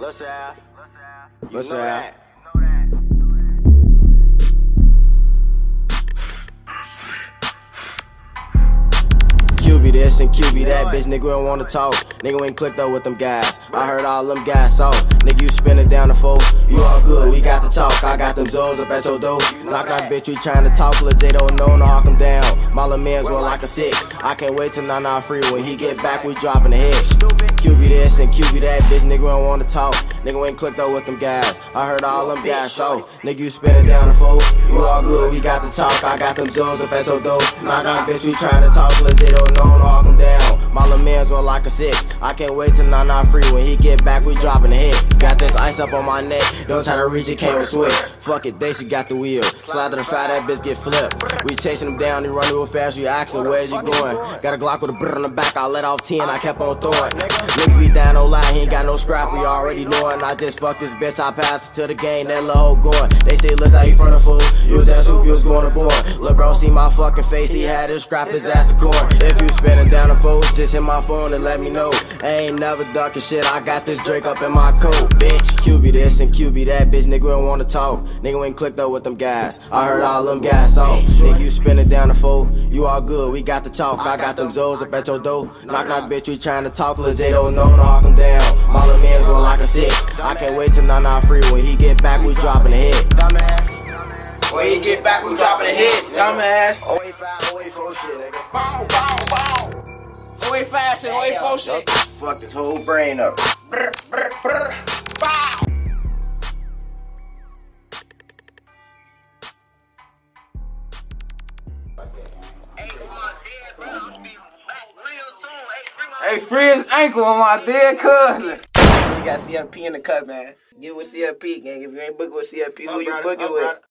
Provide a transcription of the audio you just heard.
Let's have. Let's have. QB this and QB that, bitch, nigga don't wanna talk. Nigga ain't clicked up with them guys. I heard all them guys so Nigga, you spinning down the four. You all good, we got talk. I got them zones up at your door. Knock that bitch, we trying to talk. J don't know, no hawk him down. My little man's roll like a six. I can't wait till 9 free. When he get back, we dropping the hit. QB this and QB that, bitch, nigga don't wanna talk. Nigga ain't clicked up with them guys. I heard all them guys so Nigga, you spinning down the four. You all good, we got to talk. I got them zones up at your door. Knock that bitch, we trying to talk. J don't know, no hawk him down. My little man's roll like a six. I can't wait till 9 free. When he get back, we dropping the hit. Got this ice up on my neck. Don't try to reach it, can't Fuck it, they should got the wheel. Slide to the fat, that bitch get flipped. We chasing him down, he run real fast. You asking where's you going? Got a Glock with a brr on the back. I let off 10, I kept on throwing. Niggas be down, no lie, he ain't got no scrap. We already knowin'. I just fucked this bitch, I passed it to the game. That little hoe going. They say, listen, how you front of fool. You was that soup, you was going to board. See my fucking face, he had to scrap his ass a corn. If you spinning down the fold, just hit my phone and let me know. ain't never ducking shit, I got this Drake up in my coat, bitch. QB this and QB that, bitch, nigga don't wanna talk. Nigga ain't clicked up with them guys. I heard all them guys on. Nigga, you spinning down the fold, you all good, we got to talk. I got them zoes up at your door. Knock, knock, bitch, we trying to talk. J don't know, no hawk down. My little man's one like a six. I can't wait till 9 free. When he get back, we dropping the hit. Dumbass. When he get back, we dropping a hit. Dumbass. 085, 084 shit, nigga. Bow, bow, bow. 085 and 084 shit. Fuck this whole brain up. Brr, brr, brr. Bow. Hey, free his ankle on my dead cousin. You got CFP in the cut, man. Get with CFP, gang. If you ain't booking with CFP, who you booking with?